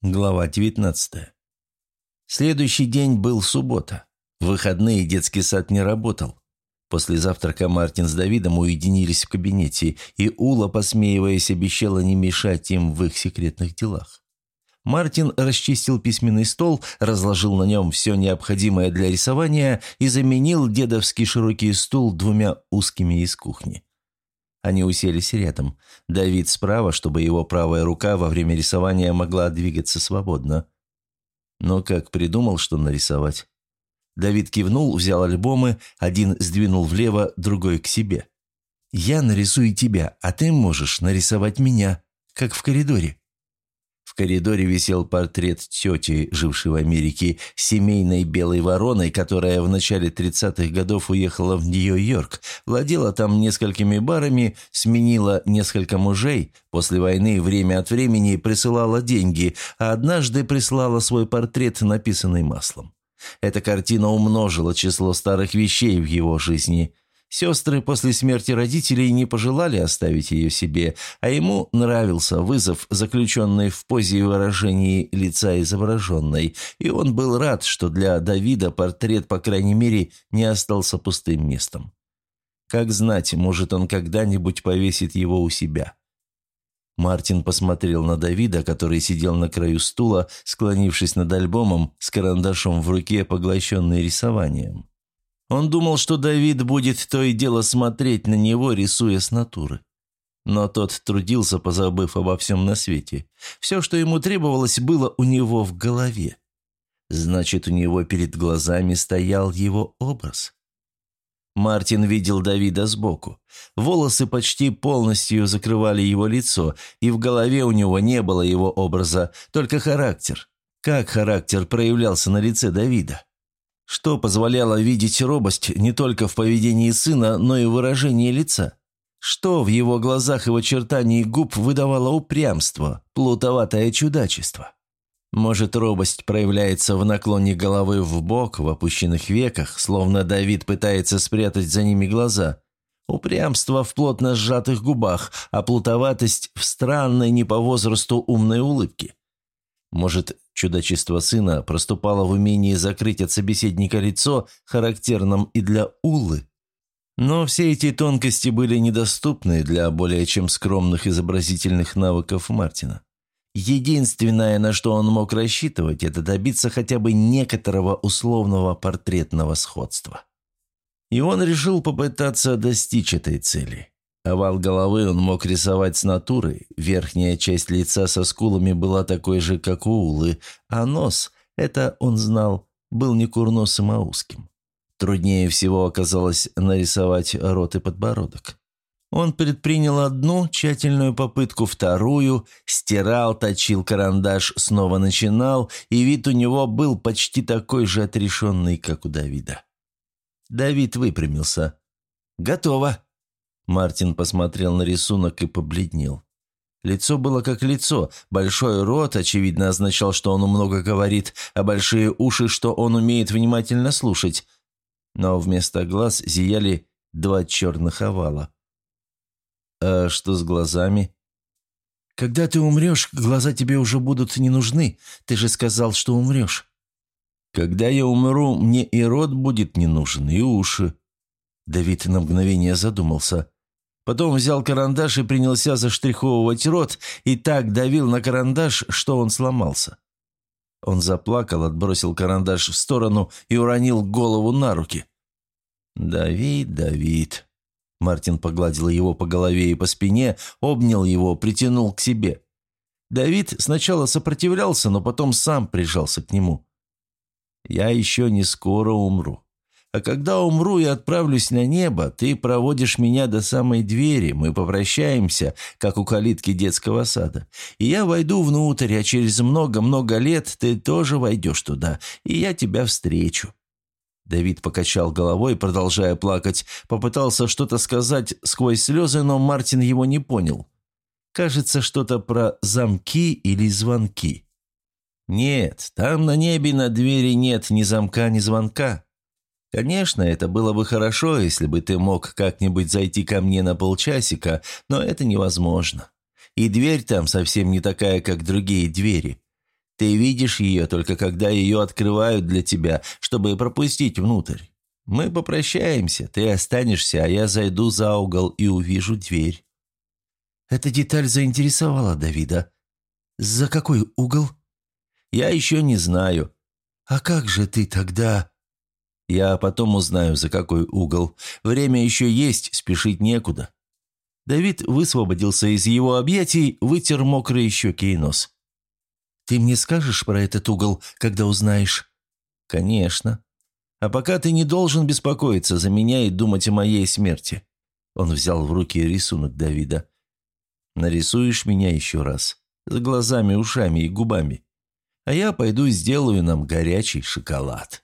Глава 19. Следующий день был суббота. В выходные детский сад не работал. После завтрака Мартин с Давидом уединились в кабинете, и Ула, посмеиваясь, обещала не мешать им в их секретных делах. Мартин расчистил письменный стол, разложил на нем все необходимое для рисования и заменил дедовский широкий стул двумя узкими из кухни. Они уселись рядом. Давид справа, чтобы его правая рука во время рисования могла двигаться свободно. Но как придумал, что нарисовать? Давид кивнул, взял альбомы, один сдвинул влево, другой к себе. «Я нарисую тебя, а ты можешь нарисовать меня, как в коридоре». Коридоре висел портрет тети, жившей в Америке, семейной белой вороной, которая в начале 30-х годов уехала в Нью-Йорк, владела там несколькими барами, сменила несколько мужей, после войны время от времени присылала деньги, а однажды прислала свой портрет, написанный маслом. Эта картина умножила число старых вещей в его жизни – Сестры после смерти родителей не пожелали оставить ее себе, а ему нравился вызов, заключенный в позе и выражении лица изображенной, и он был рад, что для Давида портрет, по крайней мере, не остался пустым местом. Как знать, может, он когда-нибудь повесит его у себя. Мартин посмотрел на Давида, который сидел на краю стула, склонившись над альбомом, с карандашом в руке, поглощенный рисованием. Он думал, что Давид будет то и дело смотреть на него, рисуя с натуры. Но тот трудился, позабыв обо всем на свете. Все, что ему требовалось, было у него в голове. Значит, у него перед глазами стоял его образ. Мартин видел Давида сбоку. Волосы почти полностью закрывали его лицо, и в голове у него не было его образа, только характер. Как характер проявлялся на лице Давида? Что позволяло видеть робость не только в поведении сына, но и в выражении лица. Что в его глазах и в очертании губ выдавало упрямство, плутоватое чудачество. Может, робость проявляется в наклоне головы в бок, в опущенных веках, словно Давид пытается спрятать за ними глаза. Упрямство в плотно сжатых губах, а плутоватость в странной не по возрасту умной улыбке. Может, чудачество сына проступало в умении закрыть от собеседника лицо, характерном и для Улы. Но все эти тонкости были недоступны для более чем скромных изобразительных навыков Мартина. Единственное, на что он мог рассчитывать, это добиться хотя бы некоторого условного портретного сходства. И он решил попытаться достичь этой цели. Овал головы он мог рисовать с натуры, верхняя часть лица со скулами была такой же, как у Улы, а нос, это он знал, был не курносым, а узким. Труднее всего оказалось нарисовать рот и подбородок. Он предпринял одну тщательную попытку, вторую, стирал, точил карандаш, снова начинал, и вид у него был почти такой же отрешенный, как у Давида. Давид выпрямился. «Готово!» Мартин посмотрел на рисунок и побледнел. Лицо было как лицо, большой рот, очевидно, означал, что он много говорит, а большие уши, что он умеет внимательно слушать. Но вместо глаз зияли два черных овала. «А что с глазами?» «Когда ты умрешь, глаза тебе уже будут не нужны. Ты же сказал, что умрешь». «Когда я умру, мне и рот будет не нужен, и уши». Давид на мгновение задумался. Потом взял карандаш и принялся заштриховывать рот, и так давил на карандаш, что он сломался. Он заплакал, отбросил карандаш в сторону и уронил голову на руки. «Давид, Давид!» Мартин погладил его по голове и по спине, обнял его, притянул к себе. Давид сначала сопротивлялся, но потом сам прижался к нему. «Я еще не скоро умру. А когда умру и отправлюсь на небо, ты проводишь меня до самой двери, мы попрощаемся, как у калитки детского сада. И я войду внутрь, а через много-много лет ты тоже войдешь туда, и я тебя встречу». Давид покачал головой, продолжая плакать, попытался что-то сказать сквозь слезы, но Мартин его не понял. Кажется, что-то про замки или звонки. «Нет, там на небе на двери нет ни замка, ни звонка», Конечно, это было бы хорошо, если бы ты мог как-нибудь зайти ко мне на полчасика, но это невозможно. И дверь там совсем не такая, как другие двери. Ты видишь ее только когда ее открывают для тебя, чтобы пропустить внутрь. Мы попрощаемся, ты останешься, а я зайду за угол и увижу дверь». Эта деталь заинтересовала Давида. «За какой угол?» «Я еще не знаю». «А как же ты тогда...» «Я потом узнаю, за какой угол. Время еще есть, спешить некуда». Давид высвободился из его объятий, вытер мокрые щеки и нос. «Ты мне скажешь про этот угол, когда узнаешь?» «Конечно. А пока ты не должен беспокоиться за меня и думать о моей смерти». Он взял в руки рисунок Давида. «Нарисуешь меня еще раз, с глазами, ушами и губами. А я пойду сделаю нам горячий шоколад».